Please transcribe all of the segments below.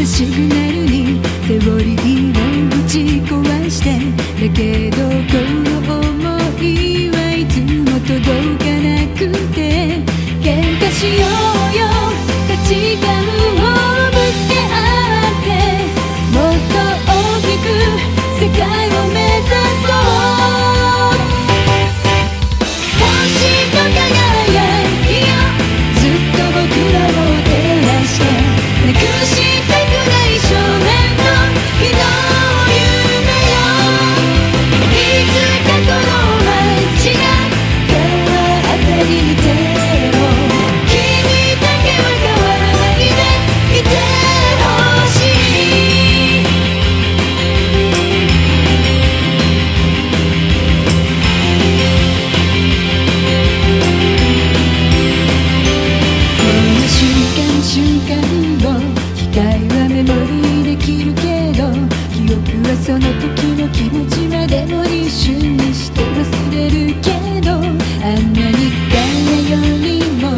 かシグナルにセオリーをぶち壊してだけどこの想いはいつも届かなくて喧嘩しようよ価値観形までも一瞬にして忘れるけどあんなに誰よりも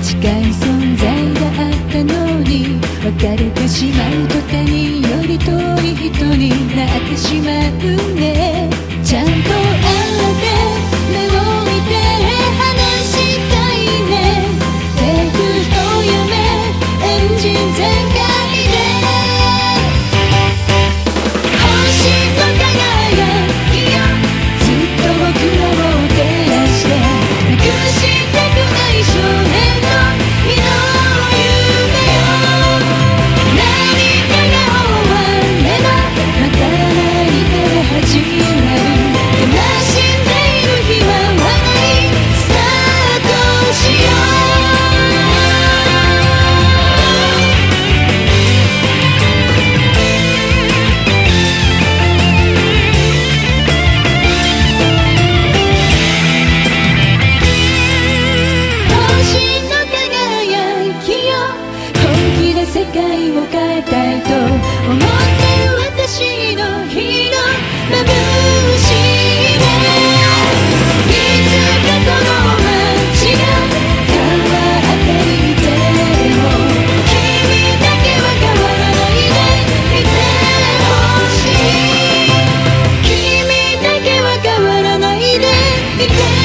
近い存在があったのに別れてしまう途端により遠い人になってしまう。begin.